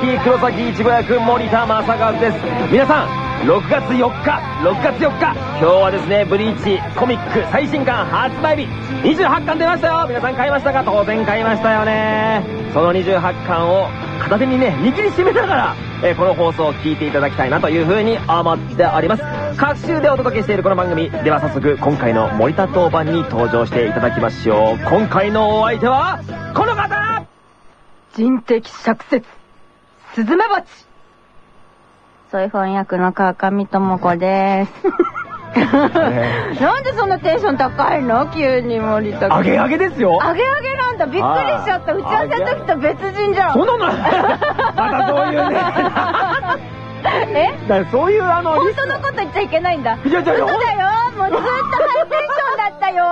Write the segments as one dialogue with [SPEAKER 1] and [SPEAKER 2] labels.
[SPEAKER 1] ーチ B ステーションパーソナリティ黒崎一護役森田正和です。皆さん6月4日6月4日今日はですねブリーチコミック最新刊発売日28巻出ましたよ。皆さん買いましたか？当然買いましたよね。その28巻を片手にね握りしめながら、えーこの放送を聞いていただきたいなというふうに思っております。各週でお届けしているこの番組では早速今回の森田当番に登場していただきましょう。今回のお相手はこの方！
[SPEAKER 2] 人的釈説、スズメバチ。そういう翻訳の川上智子です。なんでそんなテンション高いの？急に森田君。
[SPEAKER 1] あげあげですよ
[SPEAKER 2] あげあげなんだ。びっくりしちゃった。打ち合わせの時と別人じゃん。
[SPEAKER 1] そんなの？またそういうね
[SPEAKER 2] え？
[SPEAKER 1] だからそういうあの
[SPEAKER 2] 本当のこと言っちゃいけないんだ。
[SPEAKER 1] いやいやいや
[SPEAKER 2] 嘘だよ。もうずっとハイテンションだったよ。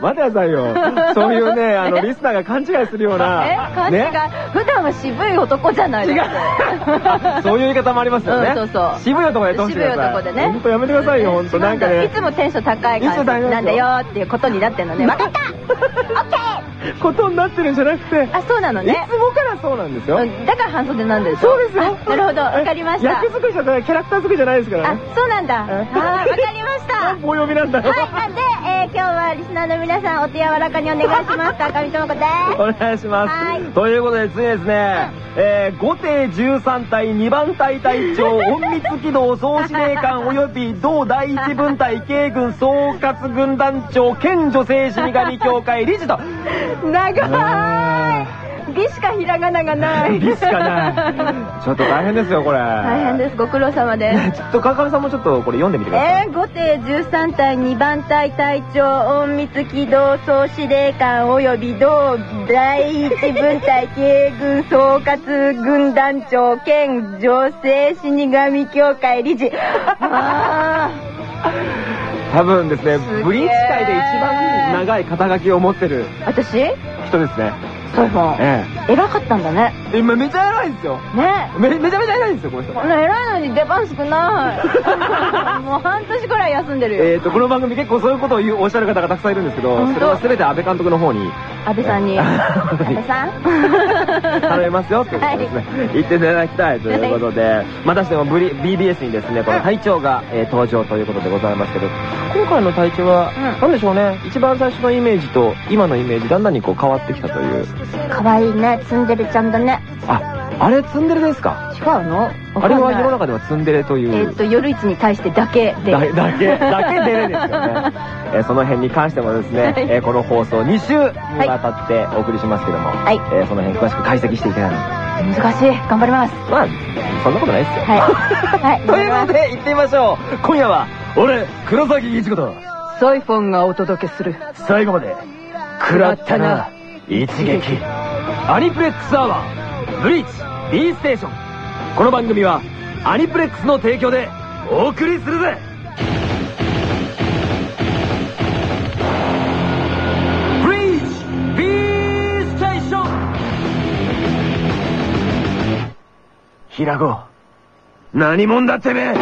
[SPEAKER 1] 待ってくださいよ。そういうね あのリスナーが勘違いするような
[SPEAKER 2] え勘違い、
[SPEAKER 1] ね？
[SPEAKER 2] 普段は渋い男じゃない
[SPEAKER 1] 違う。そういう言い方もありますよね、
[SPEAKER 2] うんそうそう。
[SPEAKER 1] 渋い男でやってほしい
[SPEAKER 2] 渋い男でね。
[SPEAKER 1] 本当やめてくださいよ本当。なんかね。
[SPEAKER 2] いつもテンション高い感じなんだよっていうことになってるのね。わかった。オッケー
[SPEAKER 1] ことになってるんじゃなくて。
[SPEAKER 2] あ、そうなの
[SPEAKER 1] い
[SPEAKER 2] ね。
[SPEAKER 1] つもからそうなんですよ、
[SPEAKER 2] うん。だから半袖なんです
[SPEAKER 1] そうですよ。
[SPEAKER 2] あなるほど、わかりました。
[SPEAKER 1] 役作りじゃないキャラクター作りじゃないですから。
[SPEAKER 2] あ
[SPEAKER 1] ね、
[SPEAKER 2] そうなんだ。あ
[SPEAKER 1] え
[SPEAKER 2] ー、わかりました。
[SPEAKER 1] お呼びなんだよ、
[SPEAKER 2] はい、なんで、えー、今日はリスナーの皆さんお手柔らかにお願いします。赤身ともこです。
[SPEAKER 1] お願いします。
[SPEAKER 2] はい
[SPEAKER 1] ということで次ですね、えー、5艇13隊2番隊隊長、隠密機動総司令官及び同第一分隊軽軍総括軍団長兼女性死神協会理事と、
[SPEAKER 2] 長い。美しかひらがながない。
[SPEAKER 1] 理しかない。ちょっと大変ですよ、これ。
[SPEAKER 2] 大変です。ご苦労様です。
[SPEAKER 1] ちょっと川上さんもちょっとこれ読んでみてください。
[SPEAKER 2] えー、5艇13隊2番隊隊長隠密機動総司令官及び同第一分隊軽軍総括軍団長兼女性死神協会理事あ
[SPEAKER 1] 多分ですねブリーチ界で一番長い肩書きを持ってる
[SPEAKER 2] ー私？
[SPEAKER 1] 人ですね。
[SPEAKER 2] そうそう
[SPEAKER 1] え
[SPEAKER 2] 偉かったんだね
[SPEAKER 1] え。今めちゃ偉いですよ。
[SPEAKER 2] ね
[SPEAKER 1] め、めちゃめちゃ偉いですよ、この人。
[SPEAKER 2] 偉いのに出番少ない もう半年くらい休んでるよ
[SPEAKER 1] えーと、この番組結構そういうことを言うおっしゃる方がたくさんいるんですけど、それは全て安倍監督の方に
[SPEAKER 2] 安倍さんに。安倍さん？
[SPEAKER 1] 頼みますよってことですね、言っていただきたいということで、またしてもブリ BBS にですね、この隊長が、えー登場ということでございますけど、今回の隊長は、
[SPEAKER 2] うん。
[SPEAKER 1] なんでしょうね、一番最初のイメージと今のイメージ、だんだんにこう変わってきたという。
[SPEAKER 2] 可愛いね。ツンデレちゃんだね
[SPEAKER 1] あ、あれツンデレですか？
[SPEAKER 2] 違うの？
[SPEAKER 1] あれは世の
[SPEAKER 2] 中
[SPEAKER 1] 中ではツンデレという。
[SPEAKER 2] えっと夜市に対してだけで。
[SPEAKER 1] だだけ、だけデレですよね。えーその辺に関してもですね、えーこの放送2週にわたってお送りしますけども、
[SPEAKER 2] はい。
[SPEAKER 1] えーその辺詳しく解析していただいて、
[SPEAKER 2] 難しい。頑張ります。
[SPEAKER 1] まあ、そんなことないですよ。
[SPEAKER 2] はい。はい。
[SPEAKER 1] ということで、行ってみましょう。今夜は、俺、黒崎一子と、
[SPEAKER 2] ソイフォンがお届けする。
[SPEAKER 1] 最後まで、食らったな、一撃。アニプレックスアワー、ブリーチ、B ステーション。この番組は、アニプレックスの提供で、お送りするぜ。ブリーチ B ステーション。平子何者だてめえ。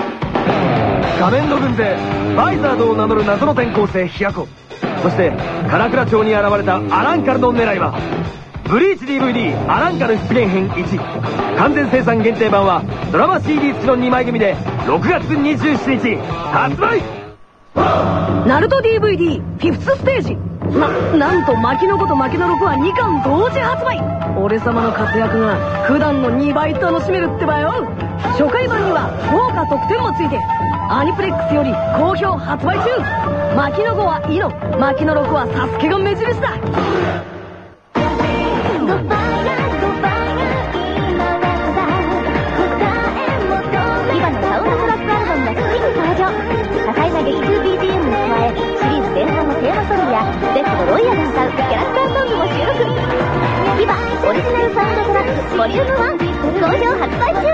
[SPEAKER 1] 仮面の軍勢バイザードを名乗る謎の転校生ヒヤコそして唐倉町に現れたアランカルの狙いは。ブリーチ DVD アランカル出現編1完全生産限定版はドラマ CD 付きの2枚組で6月27日発売!
[SPEAKER 3] ナルト DVD フィフスステージ。な、なんと牧野子と牧野六は2巻同時発売。俺様の活躍が普段の2倍楽しめるってばよ。初回版には豪華特典もついてアニプレックスより好評発売中。牧野子はイノ牧野六はサスケが目印だ。
[SPEAKER 4] オリジナルサウンドトラックボリューム1好評発売中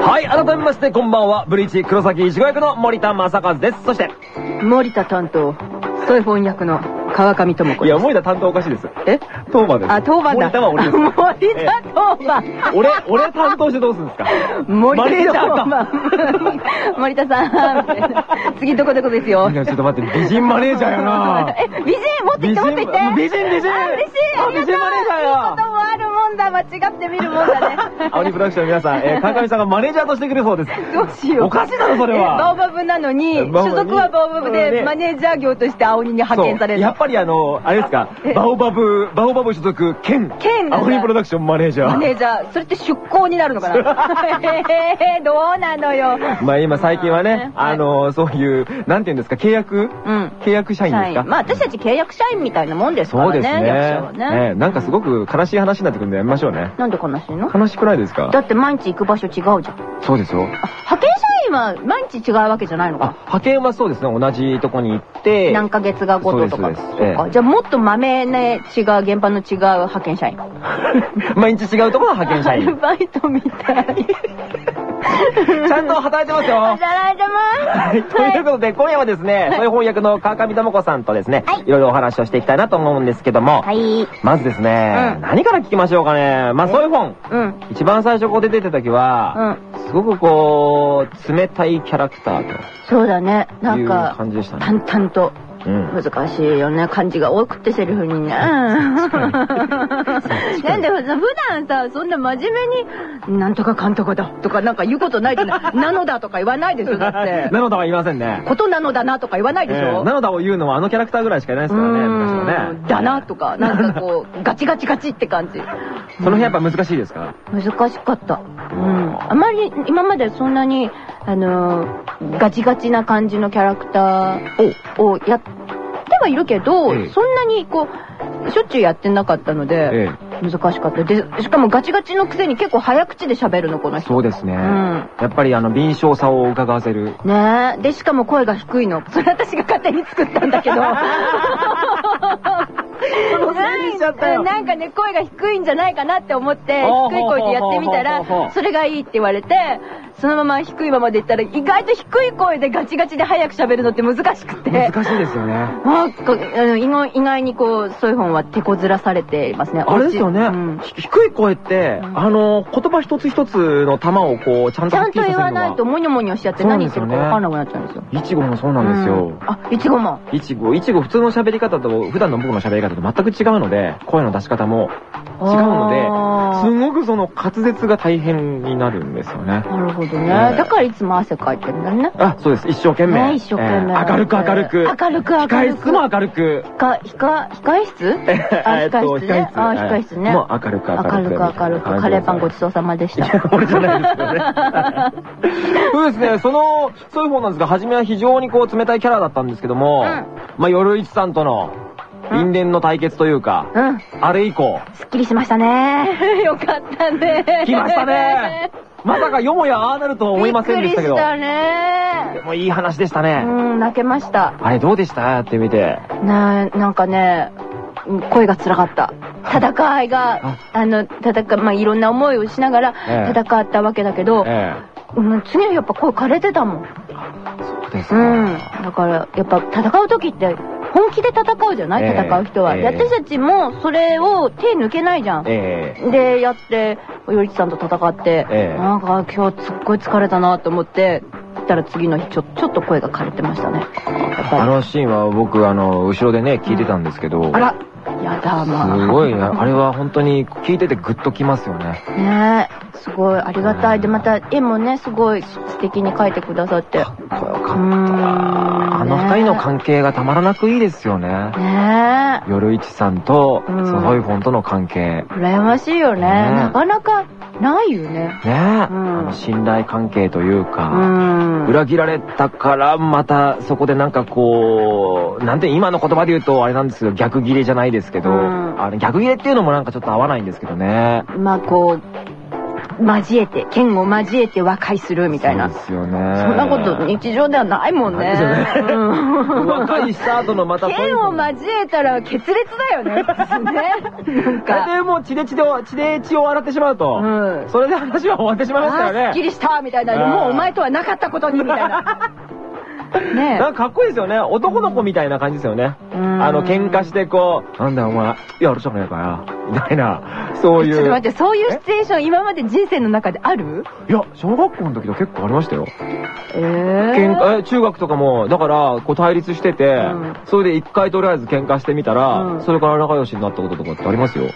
[SPEAKER 1] はい改めましてこんばんは。ブリーチ黒崎一護役の森田正和です。そして。
[SPEAKER 2] 森田担当。ソイフォン役の川上智子
[SPEAKER 1] いや。森田担当おかしいです。
[SPEAKER 2] え？
[SPEAKER 1] 当番です。
[SPEAKER 2] あ、当番だ。
[SPEAKER 1] 森田は俺です。
[SPEAKER 2] 森田当番。
[SPEAKER 1] 俺、俺担当してどうするんですか？
[SPEAKER 2] 森
[SPEAKER 1] マネージャーか。
[SPEAKER 2] 当番。森田さん、次どこどこですよ
[SPEAKER 1] い。や、ちょっと待って、美人マネージャーやな
[SPEAKER 2] え、美人？持ってきて持ってきて。
[SPEAKER 1] 美人、美人。
[SPEAKER 2] あ、嬉しい。
[SPEAKER 1] あ美人マネージャー
[SPEAKER 2] いい
[SPEAKER 1] や
[SPEAKER 2] こともあるもんだ。間違ってみるもんだね。
[SPEAKER 1] アオリプロダクションの皆さん、えー、川上さんがマネージャーとしてくれそうです。
[SPEAKER 2] どうしよう。
[SPEAKER 1] おかしいだろ、それ
[SPEAKER 2] えバ
[SPEAKER 1] は。
[SPEAKER 2] オバブなのに、所属はバオバブで、マネージャー業として青鬼に派遣される
[SPEAKER 1] やっ。ぱりあの、あれですか
[SPEAKER 2] え、
[SPEAKER 1] バオバブ、バオバブ所属、兼、
[SPEAKER 2] 兼なんだ
[SPEAKER 1] アオリプロダクションマネージャー。
[SPEAKER 2] マネージャー、それって出向になるのかな？えーどうなのよ。
[SPEAKER 1] まあ今最近はね、
[SPEAKER 2] はい
[SPEAKER 1] あの、そういう、なんていうんですか、契約？
[SPEAKER 2] うん。
[SPEAKER 1] 契約社員ですか？
[SPEAKER 2] まあ私たち契約社員みたいなもんですからね。
[SPEAKER 1] そうですね。なんかすごく悲しい話になってくるんでやめましょうね。
[SPEAKER 2] なんで悲しいの？
[SPEAKER 1] 悲しくないですか？
[SPEAKER 2] だって毎日行く場所違うじゃん。
[SPEAKER 1] そうですよ。
[SPEAKER 2] 派遣社員は毎日違うわけじゃないの
[SPEAKER 1] あ
[SPEAKER 2] か。、
[SPEAKER 1] 派遣はそうですね、同じとこに行って、
[SPEAKER 2] 何ヶ月がごととか。
[SPEAKER 1] そうです
[SPEAKER 2] じゃあもっと豆ね、違う、現場の違う派遣社員。
[SPEAKER 1] 毎日違うところの派遣社
[SPEAKER 2] アル
[SPEAKER 1] 員。
[SPEAKER 2] バイトみたい。
[SPEAKER 1] ちゃんと働いてますよ。
[SPEAKER 2] 働いてます。
[SPEAKER 1] はい、ということで、今夜はですね、そういう翻訳の川上智子さんとですね、
[SPEAKER 2] はい
[SPEAKER 1] いろいろお話をしていきたいなと思うんですけども、
[SPEAKER 2] はい。
[SPEAKER 1] まずですね、
[SPEAKER 2] うん
[SPEAKER 1] 何から聞きましょうかね。まあ、そういう本、
[SPEAKER 2] うん。
[SPEAKER 1] 一番最初こう出てた時は、すごくこう、冷たいキャラクター
[SPEAKER 2] そうだね。な
[SPEAKER 1] という
[SPEAKER 2] んか、
[SPEAKER 1] 感じでしたね。
[SPEAKER 2] 淡々と。
[SPEAKER 1] うん。
[SPEAKER 2] 難しいよね。漢字が多くてセリフにね。なんでさ、普段さ、そんな真面目に、なんとかかんとかだとかなんか言うことないじゃない。なのだとか言わないでしょ、だって。
[SPEAKER 1] なのだは言いませんね。
[SPEAKER 2] ことなのだなとか言わないでしょ。
[SPEAKER 1] ええなのだを言うのはあのキャラクターぐらいしかいないですからね、昔はね
[SPEAKER 2] う。んだなとか、なんかこう、ガチガチガチって感じ。
[SPEAKER 1] その辺やっぱ難しいですか？
[SPEAKER 2] 難しかった。うん。あまり今までそんなに、あのーガチガチな感じのキャラクターをやってはいるけど、
[SPEAKER 1] ええ
[SPEAKER 2] そんなにこう、しょっちゅうやってなかったので、
[SPEAKER 1] え
[SPEAKER 2] 難しかった。で、しかもガチガチのくせに結構早口で喋るの、この
[SPEAKER 1] え。
[SPEAKER 2] 人。
[SPEAKER 1] そうですね。
[SPEAKER 2] ん
[SPEAKER 1] やっぱりあの、敏捷さを伺わせる。
[SPEAKER 2] ねえ。で、しかも声が低いの。それ私が勝手に作ったんだけど。なんかね、声が低いんじゃないかなって思って、低い声でやってみたら、
[SPEAKER 1] う
[SPEAKER 2] それがいいって言われて、そのまま低いままでいったら、意外と低い声でガチガチで早く喋るのって難しくて。
[SPEAKER 1] 難しいですよね。
[SPEAKER 2] なんか、あの意外にこう、そういう本は手こずらされていますね。
[SPEAKER 1] あれですよね、
[SPEAKER 2] うん
[SPEAKER 1] ひ低い声って、
[SPEAKER 2] うん
[SPEAKER 1] あの、言葉一つ一つの玉をこう、ちゃんと
[SPEAKER 2] ちゃんと言わないとモニョモニョしちゃって何言ってるか分かんなくなっちゃうんですよ。
[SPEAKER 1] いちごもそうなんですよ。
[SPEAKER 2] うんあ、いちごも。
[SPEAKER 1] いちご、いちご普通の喋り方と、普段の僕の喋り方と全く違うので、声の出し方も違うので、すごくその滑舌が大変になるんですよね。
[SPEAKER 2] なるほど
[SPEAKER 1] え
[SPEAKER 2] ね。
[SPEAKER 1] え
[SPEAKER 2] だからいつも汗かいてるんだね。
[SPEAKER 1] あ、そうです。一生懸命。
[SPEAKER 2] ね一生懸命
[SPEAKER 1] えー明るく明るく。
[SPEAKER 2] 明るく明るく
[SPEAKER 1] 控え室も明るく。
[SPEAKER 2] か、ひか、控室あ、
[SPEAKER 1] えっと
[SPEAKER 2] 控室ね。あ、
[SPEAKER 1] はい
[SPEAKER 2] 控室ね。
[SPEAKER 1] もう明るく明るく。
[SPEAKER 2] 明るく明るく。カレーパンごちそうさまでした。
[SPEAKER 1] いや、俺じゃないですけどね。そうですね、その、そういう方なんですが、初めは非常にこう冷たいキャラだったんですけども、
[SPEAKER 2] うん
[SPEAKER 1] まあ、夜市さんとの因縁の対決というか、
[SPEAKER 2] うん。
[SPEAKER 1] あれ以降、
[SPEAKER 2] すっきりしましたね。よかったね。
[SPEAKER 1] 来ましたね。まさかよもやああなるとは思いませんでしたけど、
[SPEAKER 2] びっくりしたね。
[SPEAKER 1] でもいい話でしたね。
[SPEAKER 2] うん、泣けました。
[SPEAKER 1] あれどうでした？やってみて。
[SPEAKER 2] な、なんかね、声が辛かった。戦いが、あの、戦い、まあ、いろんな思いをしながら
[SPEAKER 1] ええ
[SPEAKER 2] 戦ったわけだけど、
[SPEAKER 1] え
[SPEAKER 2] うん、次の日やっぱ声枯れてたもん。
[SPEAKER 1] え。そうですか。
[SPEAKER 2] うん。だから、やっぱ戦う時って、本気で戦うじゃない、
[SPEAKER 1] ええ
[SPEAKER 2] 戦う人は。
[SPEAKER 1] ええ
[SPEAKER 2] で私たちもそれを手抜けないじゃん。
[SPEAKER 1] ええ。
[SPEAKER 2] で、やって、よりちさんと戦って、
[SPEAKER 1] ええ
[SPEAKER 2] なんか今日すっごい疲れたなと思って、行ったら次の日ちょ、ちょっと声が枯れてましたね。
[SPEAKER 1] あのシーンは僕、あの、後ろでね、聞いてたんですけど、
[SPEAKER 2] あら、やだ、まあ。
[SPEAKER 1] すごい、あれは本当に聞いててグッときますよね。
[SPEAKER 2] ねえ、すごいありがたい。で、また絵もね、すごい素敵に描いてくださって。
[SPEAKER 1] かっこよかった。あの二人の関係がたまらなくいいですよね。
[SPEAKER 2] ねえ、
[SPEAKER 1] 夜市さんと、
[SPEAKER 2] うん
[SPEAKER 1] ソホイフォンとの関係。
[SPEAKER 2] 羨ましいよね。
[SPEAKER 1] ねえ
[SPEAKER 2] なかなかないよね。
[SPEAKER 1] ねえ、
[SPEAKER 2] うん
[SPEAKER 1] あの信頼関係という
[SPEAKER 2] う
[SPEAKER 1] か、
[SPEAKER 2] ん。
[SPEAKER 1] 裏切られたからまたそこでなんかこう、なんて今の言葉で言うとあれなんですけど逆ギレじゃないですけど、
[SPEAKER 2] うん
[SPEAKER 1] あれ逆ギレっていうのもなんかちょっと合わないんですけどね。
[SPEAKER 2] まあこう、交えて、剣を交えて和解するみたいな。
[SPEAKER 1] そうですよね。
[SPEAKER 2] そんなこと日常ではないもんね。
[SPEAKER 1] ないですよね
[SPEAKER 2] うん
[SPEAKER 1] 若いスタートのまた
[SPEAKER 2] 剣を交えたら決裂だよね。普 通ね。なん
[SPEAKER 1] あ
[SPEAKER 2] か。
[SPEAKER 1] れでもう血で血で、血で血を洗ってしまうと、
[SPEAKER 2] うん
[SPEAKER 1] それで話は終わってしまいましたよね。
[SPEAKER 2] すっきりしたみたいな。
[SPEAKER 1] うん
[SPEAKER 2] もうお前とはなかったことにみたいな。ね
[SPEAKER 1] なんかかっこいいですよね。男の子みたいな感じですよね。
[SPEAKER 2] うん
[SPEAKER 1] あの、喧嘩してこう、なんだよお前、やるじゃねえかよ。みたいな、そういう。
[SPEAKER 2] ちょっと待って、そういうシチュエーション今まで人生の中である？
[SPEAKER 1] いや、小学校の時は結構ありましたよ。
[SPEAKER 2] え
[SPEAKER 1] 喧嘩、え中学とかも、だから、こう対立してて、
[SPEAKER 2] うん
[SPEAKER 1] それで一回とりあえず喧嘩してみたら、
[SPEAKER 2] うん
[SPEAKER 1] それから仲良しになったこととかってありますよ。
[SPEAKER 2] へー。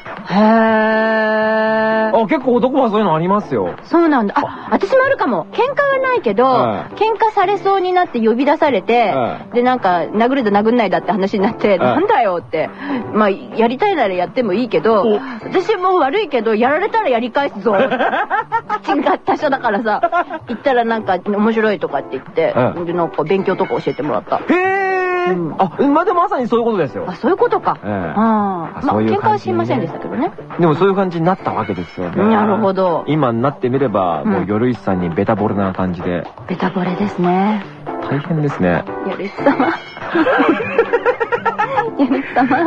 [SPEAKER 1] あ、結構男はそういうのありますよ。
[SPEAKER 2] そうなんだ。あ、私もあるかも。喧嘩はないけど、
[SPEAKER 1] は
[SPEAKER 2] 喧嘩されそうになって呼び出されて、
[SPEAKER 1] は
[SPEAKER 2] で、なんか、殴るだ殴んないだって話になって、なんだよって。まあ、やりたいならやってもいいけど
[SPEAKER 1] お、
[SPEAKER 2] 私も悪いけど、やられたらやり返すぞ。口が達者だからさ、言ったらなんか面白いとかって言って、
[SPEAKER 1] うん
[SPEAKER 2] で、なんか勉強とか教えてもらった。
[SPEAKER 1] へー、
[SPEAKER 2] うん
[SPEAKER 1] あ、まあ、でもまさにそういうことですよ
[SPEAKER 2] あ、。そういうことか。
[SPEAKER 1] ええ
[SPEAKER 2] ああ。まあ、喧嘩はしませんでしたけどね。
[SPEAKER 1] でもそういう感じになったわけですよね。
[SPEAKER 2] なるほど
[SPEAKER 1] 今になってみれば、もう
[SPEAKER 2] うん
[SPEAKER 1] 夜石さんにベタボレな感じで、
[SPEAKER 2] ベタボレですね。
[SPEAKER 1] 大変ですね。
[SPEAKER 2] よりす様。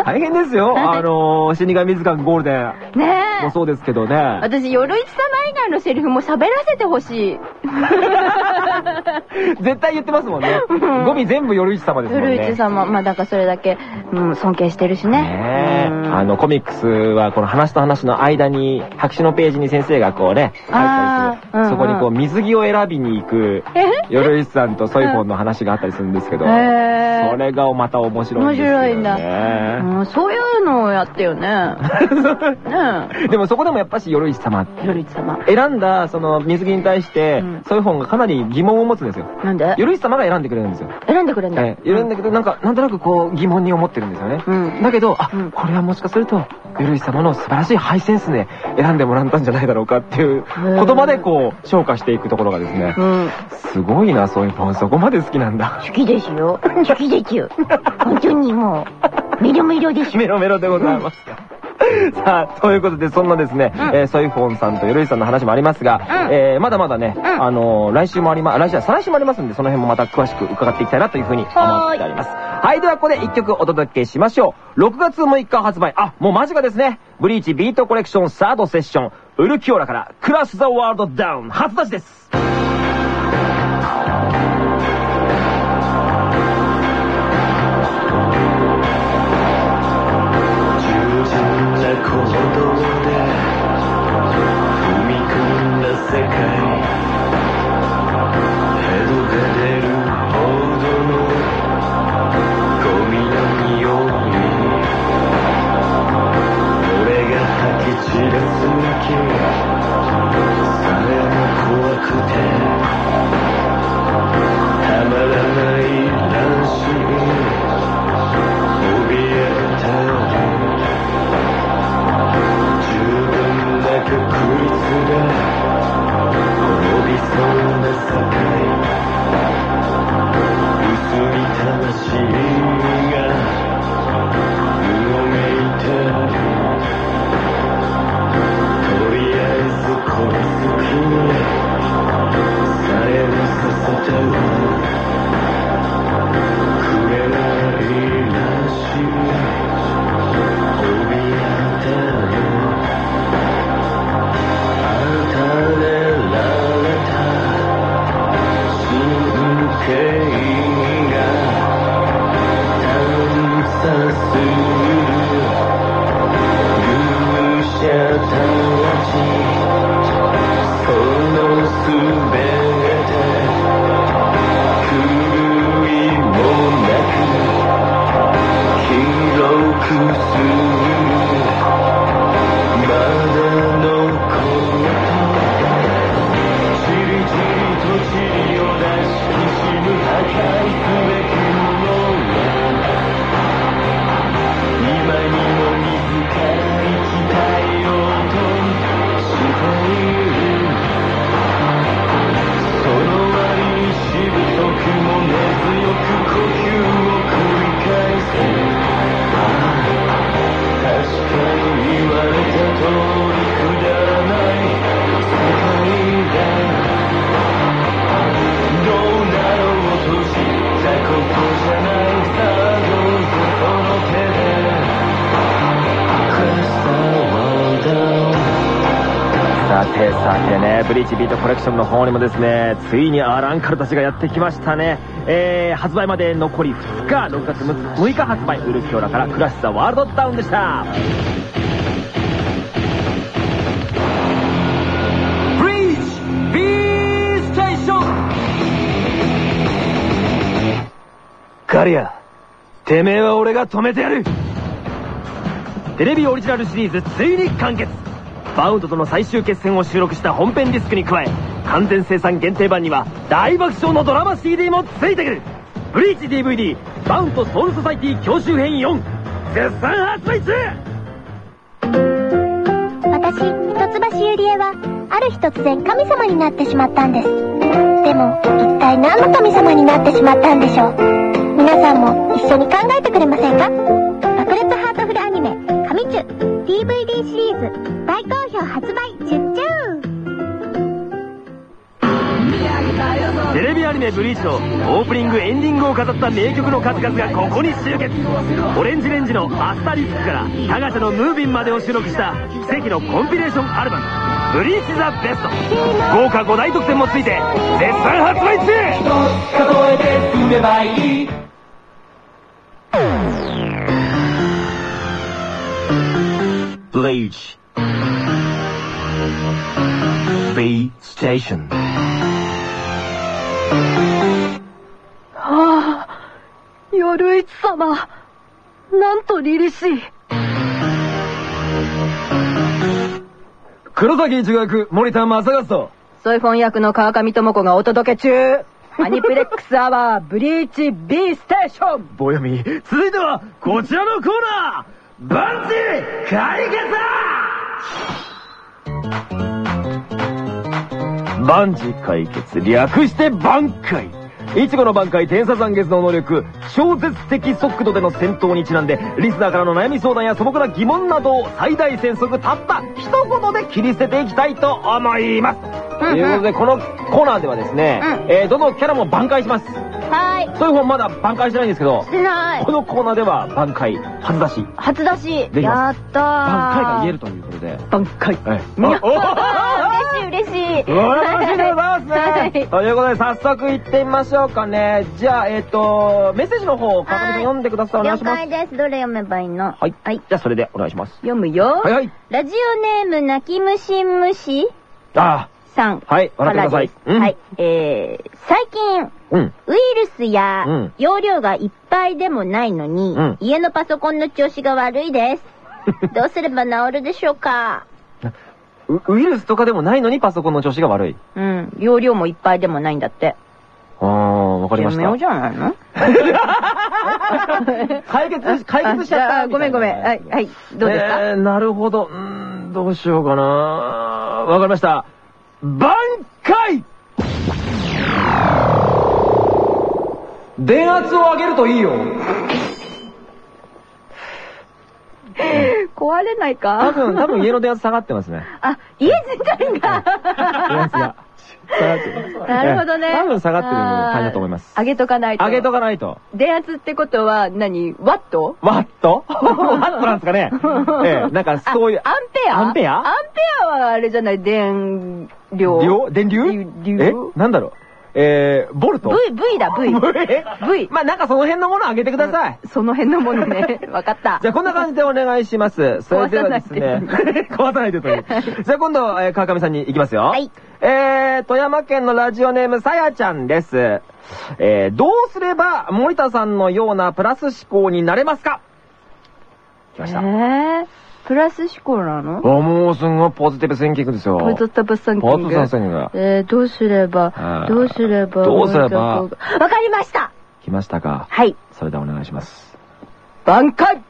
[SPEAKER 1] 大変ですよ。あのー、死神図鑑ゴールデン
[SPEAKER 2] ねえ。
[SPEAKER 1] もそうですけどね。
[SPEAKER 2] 私、夜市様以外のセリフも喋らせてほしい。
[SPEAKER 1] 絶対言ってますもんね。
[SPEAKER 2] うん
[SPEAKER 1] 語尾全部夜市様ですもんね。
[SPEAKER 2] 夜市様、まあだからそれだけ、うん、尊敬してるしね。
[SPEAKER 1] ねあの、コミックスはこの話と話の間に、白紙のページに先生がこうね、書いたりする。そこにこう、水着を選びに行く、
[SPEAKER 2] え？
[SPEAKER 1] 夜石さんとソイフォンの話があったりするんですけど、それがまた面白いんですよ、ね。
[SPEAKER 2] 面白いんだうん、そういうのをやってよね。ね
[SPEAKER 1] でもそこでもやっぱし夜石様
[SPEAKER 2] え。夜市様。
[SPEAKER 1] 選んだその水着に対して、
[SPEAKER 2] うん
[SPEAKER 1] ソイフォンがかなり疑問を持つんですよ。
[SPEAKER 2] なんで？
[SPEAKER 1] 夜石様が選んでくれるんですよ。
[SPEAKER 2] 選んでくれんだ？
[SPEAKER 1] ええ、いるんだけど、なんか、なんとなくこう、疑問に思ってるんですよね。
[SPEAKER 2] うん
[SPEAKER 1] だけど、あ、
[SPEAKER 2] うん
[SPEAKER 1] これはもしかすると、ゆるい様の素晴らしいハイセンスで選んでもらったんじゃないだろうかっていう
[SPEAKER 2] ー
[SPEAKER 1] 言葉でこう、消化していくところがですね、
[SPEAKER 2] うん。
[SPEAKER 1] すごいな、そういう本、そこまで好きなんだ。
[SPEAKER 2] 好きですよ。好きですよ。本当にもう、メロメロです。
[SPEAKER 1] メロメロでございますか。さあ、ということで、そんなですね、
[SPEAKER 2] うん
[SPEAKER 1] えーソイフォンさんとよるいさんの話もありますが、
[SPEAKER 2] うん
[SPEAKER 1] えーまだまだね、
[SPEAKER 2] うん
[SPEAKER 1] あのー来週もありま、来週は再来週もありますんで、その辺もまた詳しく伺っていきたいなというふうに思っております。はい、ではここで一曲お届けしましょう。6月6日発売、あ、もう間近ですね。ブリーチビートコレクションサードセッション、ウルキオラから、クラス・ザ・ワールド・ダウン、初出しです。
[SPEAKER 5] さ
[SPEAKER 1] リーチビートコレクションの方にもですね、ついにアランカルたちがやってきましたね。えー、発売まで残り2日、6月6日発売、ウルキョラからクラシザワールドダウンでした。ガリア、てめえは俺が止めてやるテレビオリジナルシリーズついに完結バウンドとの最終決戦を収録した本編ディスクに加え完全生産限定版には大爆笑のドラマ CD もついてくる。ブリーチ DVD バウンドソウルソサイティ教習編4絶賛発売中!
[SPEAKER 4] 私、一橋ゆりえは、ある日突然神様になってしまったんです。でも、一体何の神様になってしまったんでしょう?皆さんも一緒に考えてくれませんか?爆裂ハートフルアニメ、神チュ DVD シリーズ、大好評発売中中
[SPEAKER 1] テレビアニメ「ブリーチ」のオープニングエンディングを飾った名曲の数々がここに集結。オレンジレンジの「アスタリスク」からタガシャの「ムービン」までを収録した奇跡のコンピレーションアルバム「ブリーチ・ザ・ベスト」豪華5大特典もついて絶賛発売中。
[SPEAKER 5] 数えて進めばいい
[SPEAKER 1] Bleach B Station.
[SPEAKER 3] ああ、夜市様。なんと凛々しい。
[SPEAKER 1] 黒崎一学森田正和と。
[SPEAKER 2] ソイフォン役の川上智子がお届け中。アニプレックスアワーブリーチ B ステーション
[SPEAKER 1] ぼやみ。続いてはこちらのコーナーバンジー解決バンジー解決略して挽回。いちごの挽回天差残月の能力超絶的速度での戦闘にちなんでリスナーからの悩み相談や素朴な疑問などを最大戦速たった一言で切り捨てていきたいと思います。ということでこのコーナーではですね、えーどのキャラも挽回します
[SPEAKER 2] は
[SPEAKER 1] そういう本まだ挽回してないんですけど
[SPEAKER 2] いしてない。
[SPEAKER 1] このコーナーでは挽回初出し。
[SPEAKER 2] 初出し。やったー。
[SPEAKER 1] 挽回が言えるということで。
[SPEAKER 2] 挽回。
[SPEAKER 1] はい
[SPEAKER 2] あ嬉しい嬉しい
[SPEAKER 1] 素晴らしい。でございますね、
[SPEAKER 2] はい。
[SPEAKER 1] ということで早速行ってみましょうかね。じゃあえっ、とメッセージの方川上さん読んでください。お願い
[SPEAKER 2] 了
[SPEAKER 1] します。
[SPEAKER 2] 解です。どれ読めばいいの？
[SPEAKER 1] はい、
[SPEAKER 2] はい。
[SPEAKER 1] じゃあそれでお願いします。
[SPEAKER 2] 読むよ。
[SPEAKER 1] はいはい。
[SPEAKER 2] ラジオネーム泣き虫虫。
[SPEAKER 1] あ
[SPEAKER 2] さん
[SPEAKER 1] はい笑ってくださん。
[SPEAKER 2] からです。はい。えー、最近ウイルスや
[SPEAKER 1] うん
[SPEAKER 2] 容量がいっぱいでもないのに、
[SPEAKER 1] うん。
[SPEAKER 2] 家のパソコンの調子が悪いです。どうすれば治るでしょうか？
[SPEAKER 1] ウウイルスとかでもないのにパソコンの調子が悪い。
[SPEAKER 2] うん、容量もいっぱいでもないんだって。
[SPEAKER 1] ああわかりまし
[SPEAKER 2] 寿命じ
[SPEAKER 1] た
[SPEAKER 2] ゃないの？
[SPEAKER 1] 解決し解決しちゃった
[SPEAKER 2] あごめんごめん。はい、はい、どうですか、
[SPEAKER 1] えー、なるほど。うーん、どうしようかな。わかりました。挽回電圧を上げるといいよ。
[SPEAKER 2] 壊れない
[SPEAKER 1] 多
[SPEAKER 2] か
[SPEAKER 1] 分、多分家の電圧下がってますね。
[SPEAKER 2] あ、家自体が
[SPEAKER 1] 電圧が。下がってる。
[SPEAKER 2] なるほどね。
[SPEAKER 1] ええ多分下がってる感じだと思います。
[SPEAKER 2] 上げとかないと。
[SPEAKER 1] 上げとかないと。
[SPEAKER 2] 電圧ってことは何？ワット？
[SPEAKER 1] ワット？ワットなんですかね。ええ、なんかそういう。
[SPEAKER 2] あアンペア？
[SPEAKER 1] アンペア？
[SPEAKER 2] アンペアはあれじゃない、電量？
[SPEAKER 1] 量？電流
[SPEAKER 2] 流？
[SPEAKER 1] え？なんだろう？えー、ボルト
[SPEAKER 2] V、V だ、V。V。
[SPEAKER 1] まあなんかその辺のもの上げてください。
[SPEAKER 2] その辺のものね。わかった。
[SPEAKER 1] じゃあこんな感じでお願いします。それではですね。壊さないでという。じゃあ今度、えー川上さんに行きますよ。
[SPEAKER 2] はい。
[SPEAKER 1] えー、富山県のラジオネームさやちゃんです。えー、どうすれば森田さんのようなプラス思考になれますか？来ました。
[SPEAKER 2] えー、プラス思考なの？
[SPEAKER 1] あ、もうすんごいポジティブシンキングですよ。
[SPEAKER 2] ポジティブサンキング。
[SPEAKER 1] ポジティブシンキング
[SPEAKER 2] えー、どうすればどうすれば。
[SPEAKER 1] どうすれば？
[SPEAKER 2] わかりました
[SPEAKER 1] 来ましたか？
[SPEAKER 2] はい。
[SPEAKER 1] それではお願いします。
[SPEAKER 2] 挽回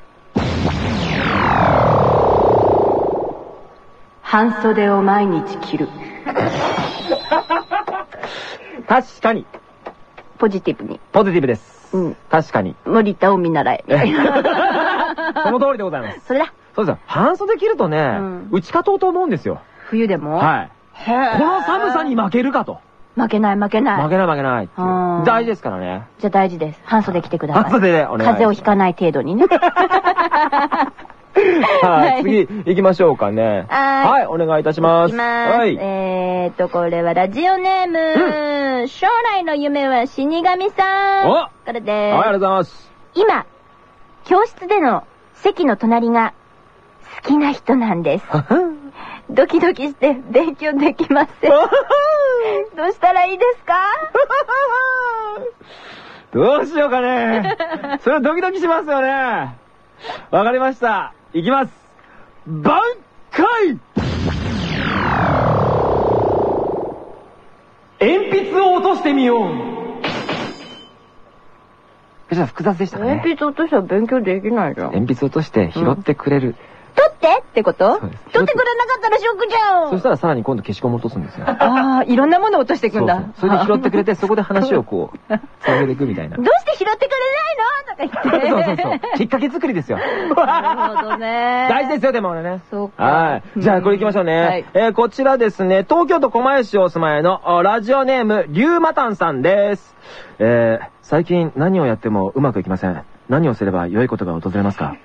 [SPEAKER 2] 半袖を毎日着る。
[SPEAKER 1] 確かに、
[SPEAKER 2] ポジティブに。
[SPEAKER 1] ポジティブです。
[SPEAKER 2] うん
[SPEAKER 1] 確かに。
[SPEAKER 2] 森田を見習え。
[SPEAKER 1] その通りでございます。
[SPEAKER 2] それだ。
[SPEAKER 1] そうですよ。半袖着るとね、
[SPEAKER 2] うん
[SPEAKER 1] 打ち勝とうと思うんですよ。
[SPEAKER 2] 冬でも？
[SPEAKER 1] はい。この寒さに負けるかと。
[SPEAKER 2] 負けない負けない。
[SPEAKER 1] 負けない負けないっていう
[SPEAKER 2] うん
[SPEAKER 1] 大事ですからね。
[SPEAKER 2] じゃあ大事です。半袖着てください。
[SPEAKER 1] 半袖でお願いします
[SPEAKER 2] 風邪をひかない程度にね。
[SPEAKER 1] はい、次行きましょうかね。
[SPEAKER 2] はい
[SPEAKER 1] はい、お願いいたします。
[SPEAKER 2] いきます。
[SPEAKER 1] はい。
[SPEAKER 2] えーっと、これはラジオネーム、将来の夢は死神さん。
[SPEAKER 1] お
[SPEAKER 2] から
[SPEAKER 1] はい、
[SPEAKER 2] です。
[SPEAKER 1] ありがとうございます。
[SPEAKER 2] 今、教室での席の隣が好きな人なんです。ドキドキして勉強できません。どうしたらいいですか？
[SPEAKER 1] どうしようかね。それドキドキしますよね。わかりました。いきます。挽回鉛筆を落としてみよう。ちょっと複雑でしたかね。
[SPEAKER 2] 鉛筆落としたら勉強できないじゃん。
[SPEAKER 1] 鉛筆落として拾ってくれる。
[SPEAKER 2] 取ってってこと？取ってくれなかったらショックじゃん
[SPEAKER 1] そしたらさらに今度消しゴム落とすんですよ。
[SPEAKER 2] ああ、いろんなもの落としていくんだ。
[SPEAKER 1] それで拾ってくれて、そこで話をこう、つなげていくみたいな
[SPEAKER 2] ど。うして拾ってくれないの？とか言って。
[SPEAKER 1] そうそうそう。きっかけ作りですよ。
[SPEAKER 2] なるほどね。
[SPEAKER 1] 大事ですよ、でも俺ね。
[SPEAKER 2] そうか。
[SPEAKER 1] はい。じゃあ、これ行きましょうね。
[SPEAKER 2] はい
[SPEAKER 1] えーこちらですね、東京都狛江市お住まいのあラジオネーム、リュウマタンさんです。えー、最近何をやってもうまくいきません。何をすれば良いことが訪れますか？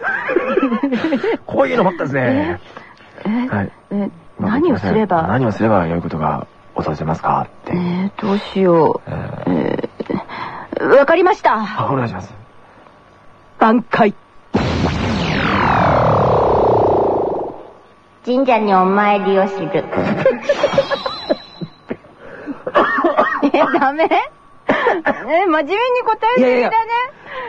[SPEAKER 1] こういうのばっかですね。はい。
[SPEAKER 2] え、何をすれば？
[SPEAKER 1] 何をすれば良いことが訪れますかって。
[SPEAKER 2] えー、どうしよう。
[SPEAKER 1] えー
[SPEAKER 2] えー、わかりました。
[SPEAKER 1] あ、お願いします。
[SPEAKER 2] 挽回。神社にお参りをする。え、ダメ？え、真面目に答えすぎだね。
[SPEAKER 1] いやいや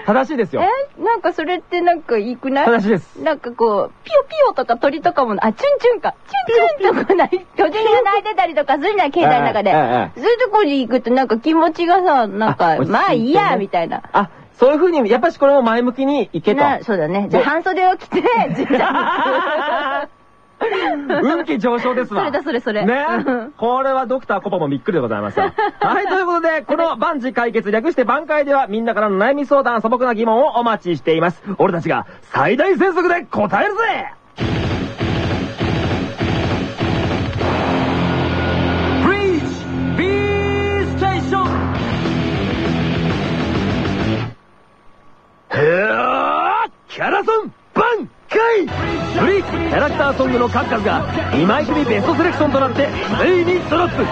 [SPEAKER 1] 正しいですよ。
[SPEAKER 2] え、なんかそれってなんかいいくない？
[SPEAKER 1] 正しいです。
[SPEAKER 2] なんかこう、ピヨピヨとか鳥とかも、あ、チュンチュンか。チュンチュンとかない。巨人が鳴いてたりとかするじゃん、携帯の中で。そういうとこに行くとなんか気持ちがさ、なん
[SPEAKER 1] あ
[SPEAKER 2] かまあいいや、みたいな。
[SPEAKER 1] あ、そういう風に、やっぱしこれも前向きにいけと。
[SPEAKER 2] なそうだね。じゃあ半袖を着て、神社に行く。
[SPEAKER 1] 運気上昇ですわ。
[SPEAKER 2] それだそれそれ
[SPEAKER 1] ね
[SPEAKER 2] うん。
[SPEAKER 1] これはドクターコパもびっくりでございますよ。はい、ということで、この万事解決略して挽回ではみんなからの悩み相談、素朴な疑問をお待ちしています。俺たちが最大戦速で答えるぜブリーチ B ステーションへーキャラソン挽回ブリーチキャラクターソングの数々が2枚組ベストセレクションとなってついにドロップ。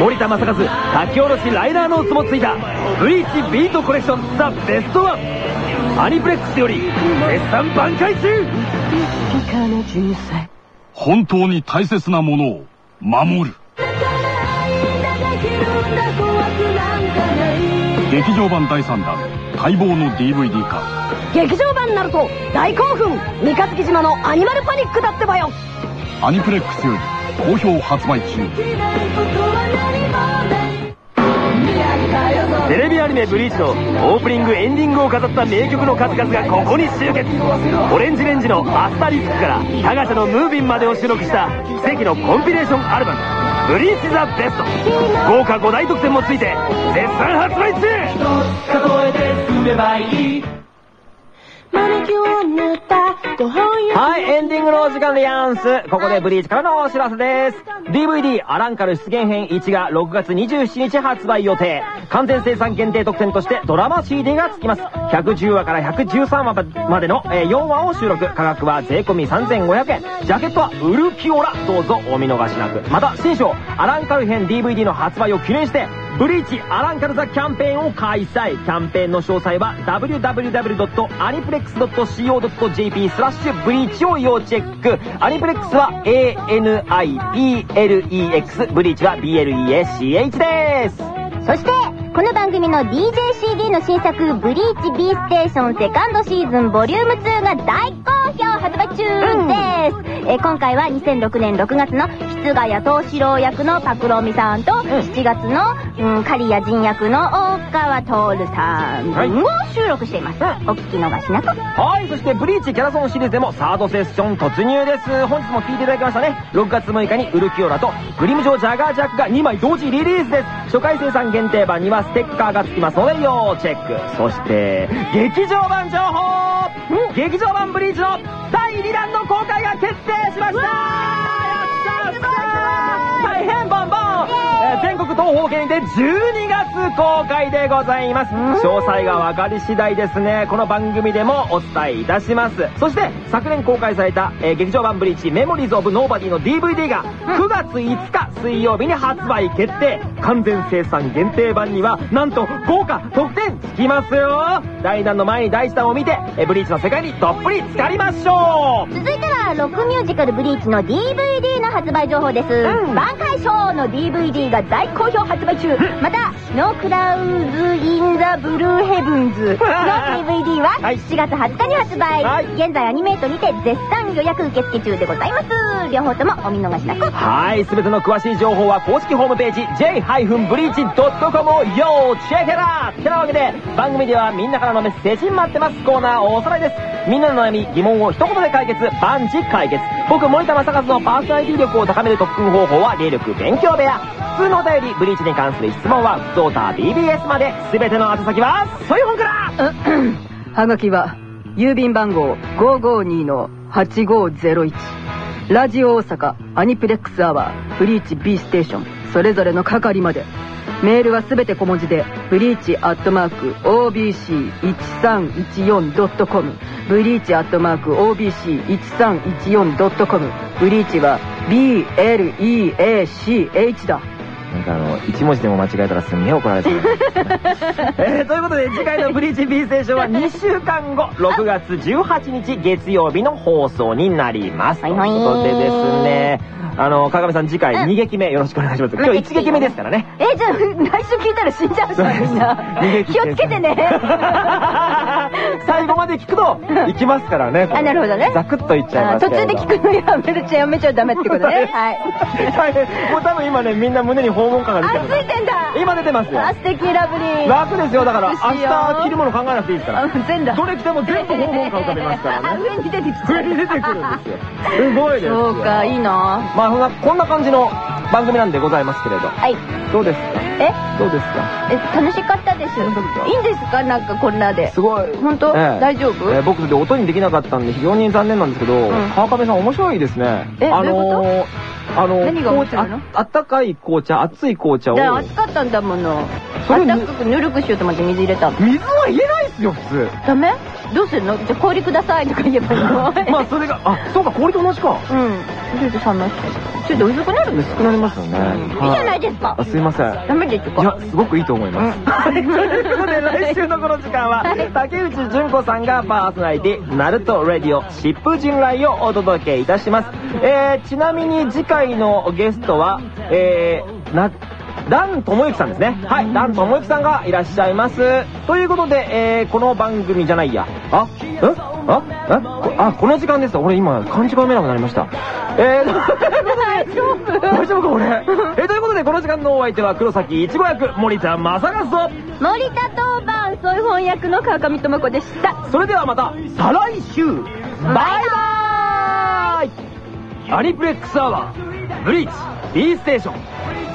[SPEAKER 1] 森田正和書き下ろしライナーノーツもついた。ブリーチビートコレクションザ・ベストワン。アニプレックスより絶賛挽回中。
[SPEAKER 6] 本当に大切なものを守る。劇場版第3弾待望の DVD 化
[SPEAKER 3] 劇場版になると大興奮三日月島のアニマルパニックだってばよ。
[SPEAKER 6] アニプレックスより好評発売中。
[SPEAKER 1] テレビアニメ「ブリーチ」のオープニングエンディングを飾った名曲の数々がここに集結。オレンジレンジの「アスタリスク」からタガシャの「ムービン」までを収録した奇跡のコンピレーションアルバム「ブリーチ・ザ・ベスト」豪華5大特典もついて絶賛発売中。数えてすればいいはい、エンディングのお時間でやんす。ここでブリーチからのお知らせです。DVD アランカル出現編1が6月27日発売予定。完全生産限定特典としてドラマ CD が付きます。110話から113話までのえー4話を収録。価格は税込み3500円。ジャケットはウルキオラ。どうぞお見逃しなく。また、新章アランカル編 DVD の発売を記念して、ブリーチアランカルザキャンペーンを開催。キャンペーンの詳細は www.aniplex.co.jp スラッシュブリーチを要チェック。アニプレックスは ANIPLEX、ブリーチは BLEACH です。
[SPEAKER 4] そして、この番組の DJCD の新作、ブリーチ B ステーションセカンドシーズンボリューム2が大好評発売中です、えー今回は2006年6月の室ヶ谷藤四郎役のパクロミさんと、7月の、うん、刈谷仁役の大川徹さん
[SPEAKER 1] はい
[SPEAKER 4] を収録しています。お聞き逃しなく。
[SPEAKER 1] はい、そしてブリーチキャラソンシリーズでもサードセッション突入です。本日も聞いていただきましたね。6月6日にウルキオラとグリムジョージャガージャックが2枚同時リリースです。初回生産限定版にはステッカーが付きますので要チェック。そして、劇場版情報劇場版ブリーチの第2弾の公開が決定しました。やったーやったー大変ボンボンえー全国東報系にて12月公開でございます。詳細が分かり次第ですね、この番組でもお伝えいたします。そして、昨年公開された、えー劇場版 BLEACH Memories of Nobody の DVD が9月5日水曜日に発売決定。完全生産限定版にはなんと豪華特典つきますよ。第2弾の前に第1弾を見てえーブリーチの世界にどっぷり浸かりましょう。
[SPEAKER 4] 続いてはロックミュージカルブリーチの DVD の発売情報です、
[SPEAKER 1] うん。
[SPEAKER 4] 卍解ショーの DVD が大好評発売中、また「 No Clouズ・ in the Blue Heavens」の DVD は
[SPEAKER 1] はい。
[SPEAKER 4] 7月20日に発売、
[SPEAKER 1] はい。
[SPEAKER 4] 現在アニメートにて絶賛予約受付中でございます。両方ともお見逃しなく。
[SPEAKER 1] はい、すべての詳しい情報は公式ホームページ j-bleach.com を要チェケラてなわけで、番組ではみんなからのメッセージ待ってます。コーナーおさらいです。みんなの悩み、疑問を一言で解決、万事解決。僕、森田正和のパーソナリティ力を高める特訓方法は、霊力勉強部屋。普通のお便り、ブリーチに関する質問は、ふつおた BBS まで、すべての宛先は、そういう本から
[SPEAKER 3] はがきは、郵便番号552-8501。ラジオ大阪、アニプレックスアワー、ブリーチ B ステーション、それぞれの係まで。メールはすべて小文字で、ブリーチアットマーク OBC1314.com、ブリーチアットマーク OBC1314.com、ブリーチは BLEACH だ。
[SPEAKER 1] なんかあの、一文字でも間違えたらすんげえ怒られてる。えー、ということで、次回のブリーチ B ステーションは2週間後、6月18日月曜日の放送になります。
[SPEAKER 4] はいはい。
[SPEAKER 1] ということでですね、あの、かがみさん次回
[SPEAKER 4] うん。
[SPEAKER 1] 2劇目よろしくお願いします。今日1劇目ですからね。
[SPEAKER 4] えじゃあ来週聞いたら死んじゃうじゃんみんな気をつけてね。
[SPEAKER 1] 最後まで聞くと、行きますからね。
[SPEAKER 4] あなるほどね。
[SPEAKER 1] ザクッといっちゃいます
[SPEAKER 4] あ途中で聞くのやめるちゃやめちゃダメってことね。はい。
[SPEAKER 1] もう多分今ね、みんな胸に訪問感が出てる。
[SPEAKER 4] あついてんだ
[SPEAKER 1] 今出てますよ。
[SPEAKER 4] あ素敵ラブリー
[SPEAKER 1] 楽ですよ。だから、明日着るもの考えなくていいですから。
[SPEAKER 3] あ全裸
[SPEAKER 1] どれ着ても全部訪問感浮かびますから
[SPEAKER 4] あ
[SPEAKER 1] ね。
[SPEAKER 4] 上に出てきちゃう
[SPEAKER 1] 上に出てくるんですよ。すごいですよ。
[SPEAKER 3] そうか、いいな
[SPEAKER 1] まあそんな、こんな感じの番組なんでございますけれど。
[SPEAKER 4] はい
[SPEAKER 1] どうですか？
[SPEAKER 4] え？
[SPEAKER 1] どうですか？
[SPEAKER 4] え楽しかったですいいんですか？なんかこんなです
[SPEAKER 1] ごい。
[SPEAKER 4] 本当？
[SPEAKER 1] ええ
[SPEAKER 4] 大丈夫？
[SPEAKER 1] えー僕で音にできなかったんで非常に残念なんですけど、
[SPEAKER 4] ん
[SPEAKER 1] 川上さん面白いですね。
[SPEAKER 4] え
[SPEAKER 1] あ
[SPEAKER 4] どういうこ
[SPEAKER 1] のー、あのー、
[SPEAKER 3] 何が面白いの？
[SPEAKER 1] ああったかい紅茶、熱い紅茶を。
[SPEAKER 4] だから暑かったんだもの
[SPEAKER 1] それ
[SPEAKER 4] あったかくぬるくしようと思って水入れたの
[SPEAKER 1] 水は入れないっすよ、普通。
[SPEAKER 4] ダメ？どうするの？じゃあ氷くださいとか言えばいいの？
[SPEAKER 1] まあそれが、あ、そうか、氷と同じか。
[SPEAKER 4] うん。ちょっと冷ましてちょっと薄くなるんです。
[SPEAKER 1] 薄くなりますよね。
[SPEAKER 4] い。いじゃないですか。
[SPEAKER 1] あすいません。
[SPEAKER 4] ダメですか
[SPEAKER 1] いや、すごくいいと思います。はい、ということで、来週のこの時間は、竹内純子さんがパーソナリティ、ナルトレディオ、疾風陣雷をお届けいたします。えー、ちなみに次回のゲストは、えー、な、ダン智之さんですね。はい、ダン智之さんがいらっしゃいます。ということで、えー、この番組じゃないや。あ、えあえこあ、この時間です。俺今、漢字が読めなくなりました。えー、
[SPEAKER 4] 大丈夫？
[SPEAKER 1] 大丈夫か俺？えということでこの時間のお相手は黒崎いちご役森田正和と
[SPEAKER 4] 森田当番そういう翻訳の川上智子でした
[SPEAKER 1] それではまた再来週バイバーイアニプレックスアワーブリーチ B ステーション。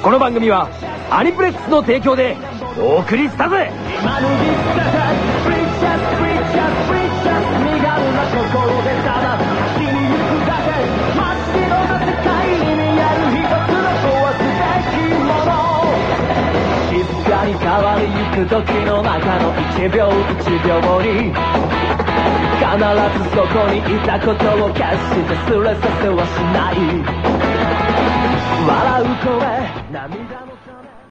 [SPEAKER 1] この番組はアニプレックスの提供でお送りしたぜ。
[SPEAKER 5] 静かに変わりゆく時の中の一秒一秒に必ずそこにいたことを決して忘れさせはしない。笑う声涙の